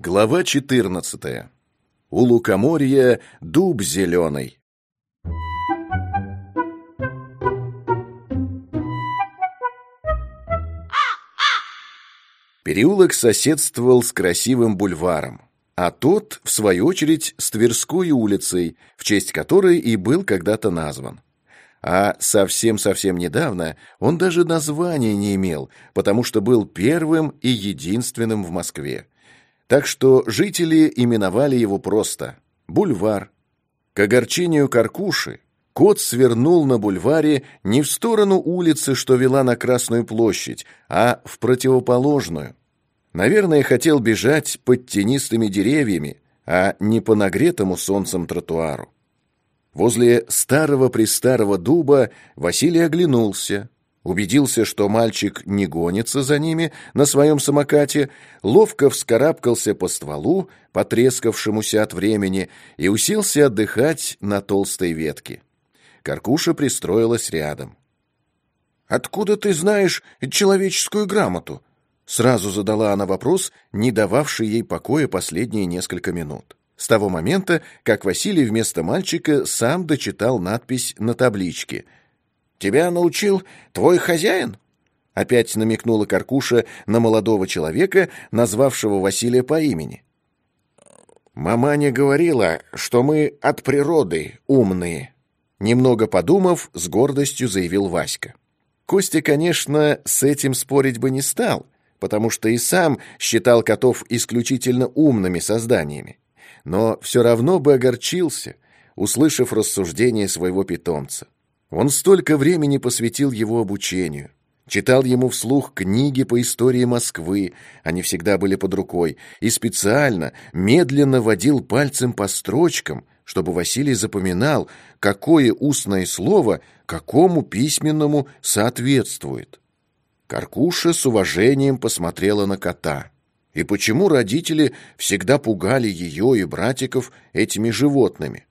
Глава 14. У лукоморья дуб зеленый. Переулок соседствовал с красивым бульваром, а тот, в свою очередь, с Тверской улицей, в честь которой и был когда-то назван. А совсем-совсем недавно он даже названия не имел, потому что был первым и единственным в Москве. Так что жители именовали его просто «Бульвар». К огорчению Каркуши кот свернул на бульваре не в сторону улицы, что вела на Красную площадь, а в противоположную. Наверное, хотел бежать под тенистыми деревьями, а не по нагретому солнцем тротуару. Возле старого-престарого дуба Василий оглянулся, убедился, что мальчик не гонится за ними на своем самокате, ловко вскарабкался по стволу, потрескавшемуся от времени, и уселся отдыхать на толстой ветке. Каркуша пристроилась рядом. «Откуда ты знаешь человеческую грамоту?» Сразу задала она вопрос, не дававший ей покоя последние несколько минут. С того момента, как Василий вместо мальчика сам дочитал надпись на табличке — Тебя научил твой хозяин?» Опять намекнула Каркуша на молодого человека, назвавшего Василия по имени. «Маманя говорила, что мы от природы умные», немного подумав, с гордостью заявил Васька. Костя, конечно, с этим спорить бы не стал, потому что и сам считал котов исключительно умными созданиями. Но все равно бы огорчился, услышав рассуждение своего питомца. Он столько времени посвятил его обучению. Читал ему вслух книги по истории Москвы, они всегда были под рукой, и специально, медленно водил пальцем по строчкам, чтобы Василий запоминал, какое устное слово какому письменному соответствует. Каркуша с уважением посмотрела на кота. И почему родители всегда пугали ее и братиков этими животными?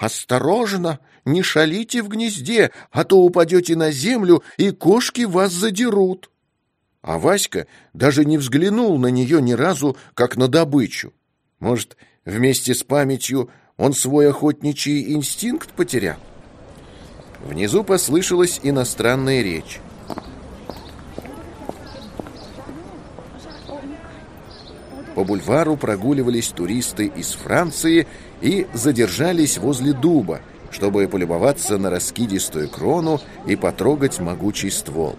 «Осторожно! Не шалите в гнезде, а то упадете на землю, и кошки вас задерут!» А Васька даже не взглянул на нее ни разу, как на добычу. Может, вместе с памятью он свой охотничий инстинкт потерял? Внизу послышалась иностранная речь. По бульвару прогуливались туристы из Франции и задержались возле дуба, чтобы полюбоваться на раскидистую крону и потрогать могучий ствол.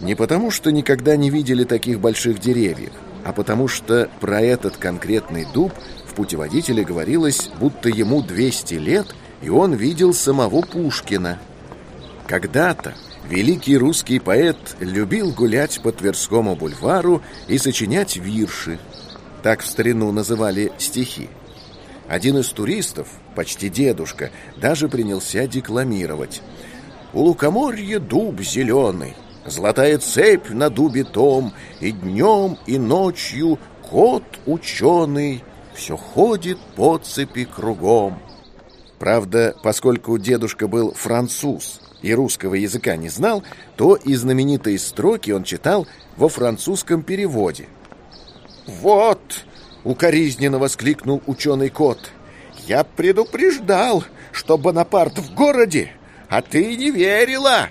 Не потому, что никогда не видели таких больших деревьев, а потому что про этот конкретный дуб в путеводителе говорилось, будто ему 200 лет, и он видел самого Пушкина. Когда-то великий русский поэт любил гулять по Тверскому бульвару и сочинять вирши. Так в старину называли стихи. Один из туристов, почти дедушка, даже принялся декламировать. «У лукоморья дуб зеленый, золотая цепь на дубе том, и днем, и ночью кот ученый все ходит по цепи кругом». Правда, поскольку дедушка был француз и русского языка не знал, то и знаменитые строки он читал во французском переводе. «Вот!» Укоризненно воскликнул ученый кот. «Я предупреждал, что Бонапарт в городе, а ты не верила!»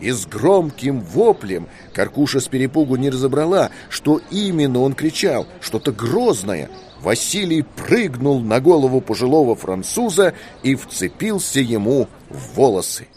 И с громким воплем Каркуша с перепугу не разобрала, что именно он кричал, что-то грозное. Василий прыгнул на голову пожилого француза и вцепился ему в волосы.